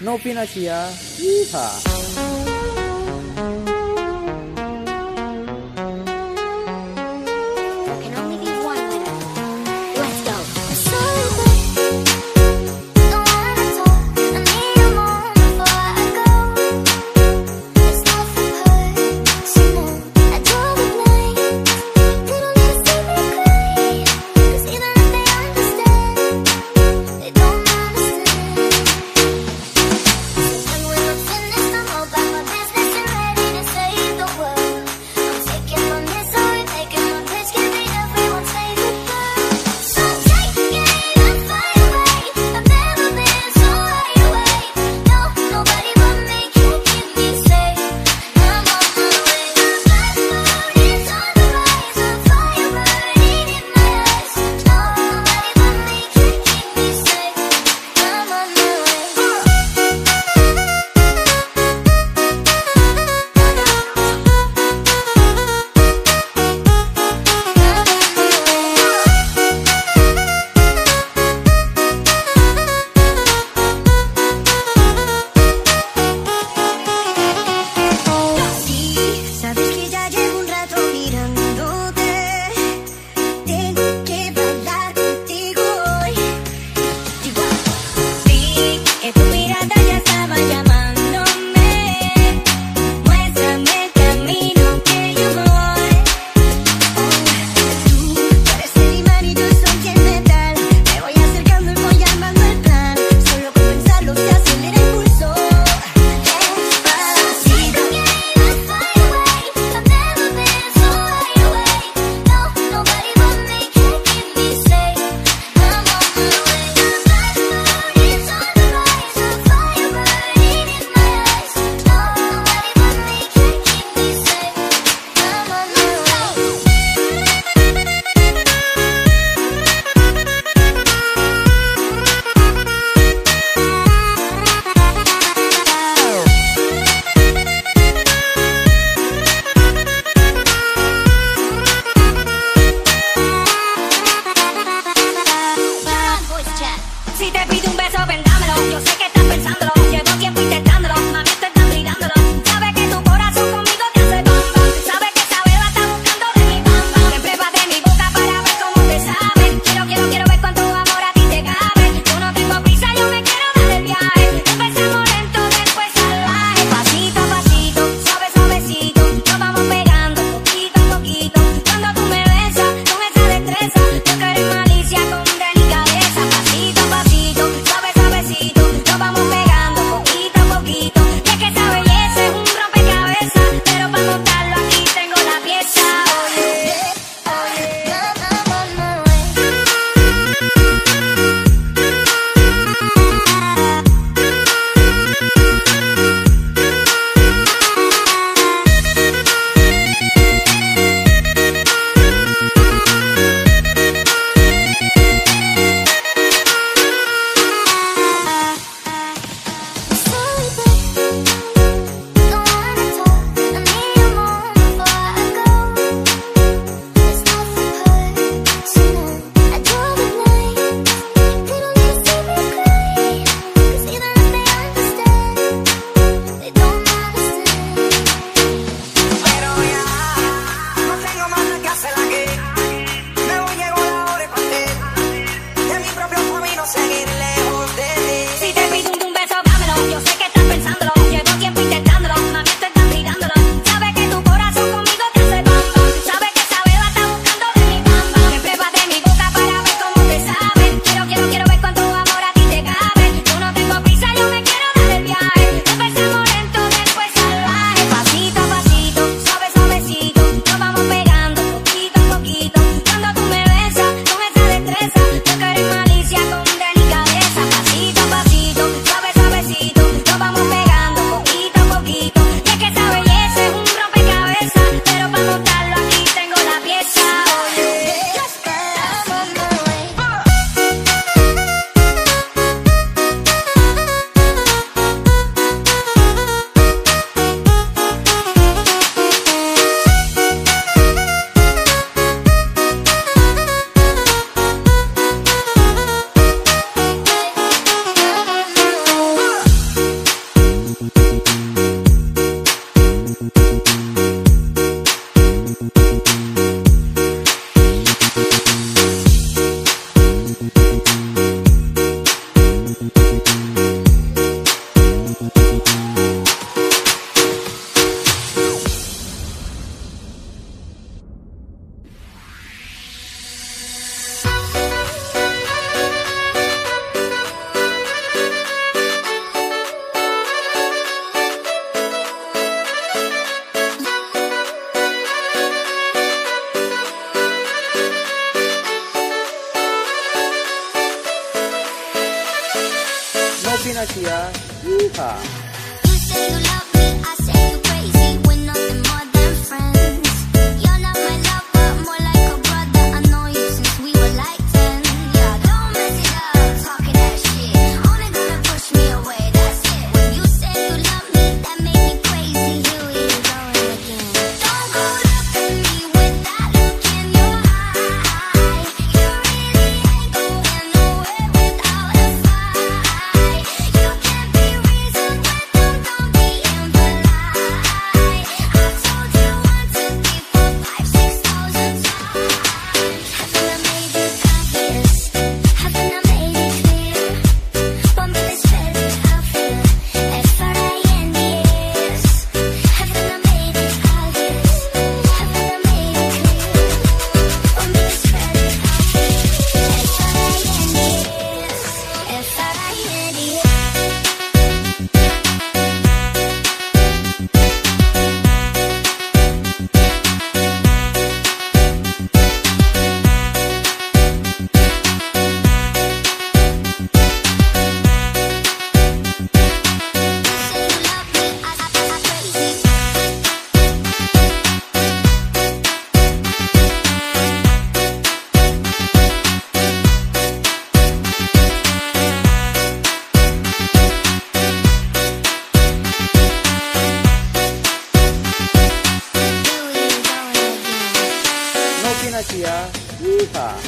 Novinasia. Yeehaw. No Pinasia. Yeehaw! Eita.